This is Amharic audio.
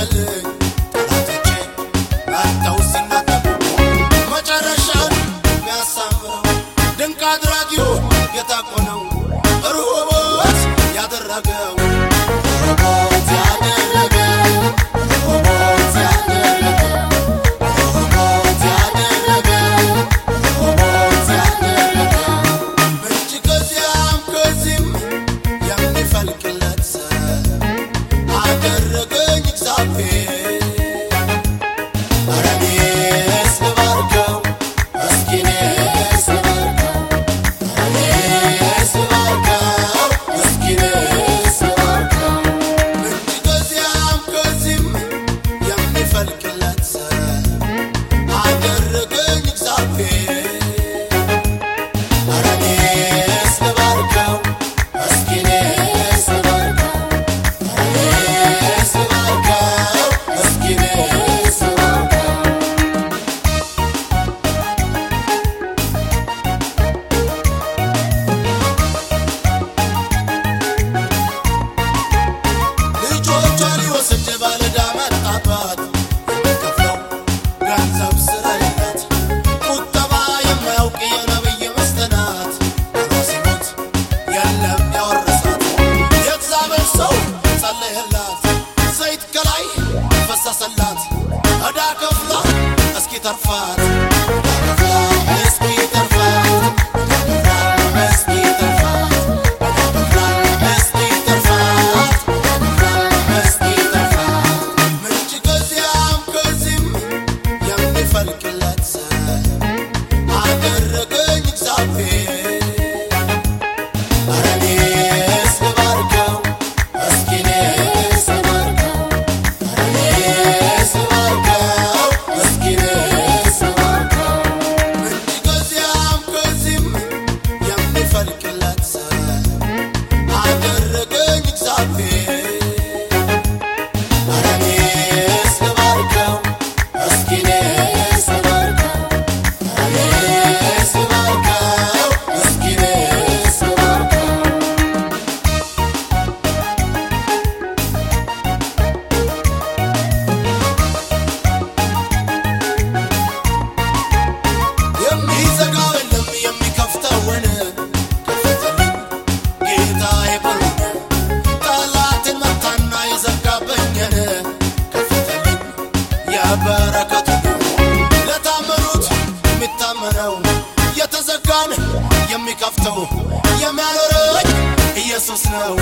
lẹ́yìn. Sasalat, a dark of luck, a skitter far. በረከቱ ለታመኑት የሚታመነው የተዘጋን የሚከፍተው የሚያኖረኝ ኢየሱስ ነው።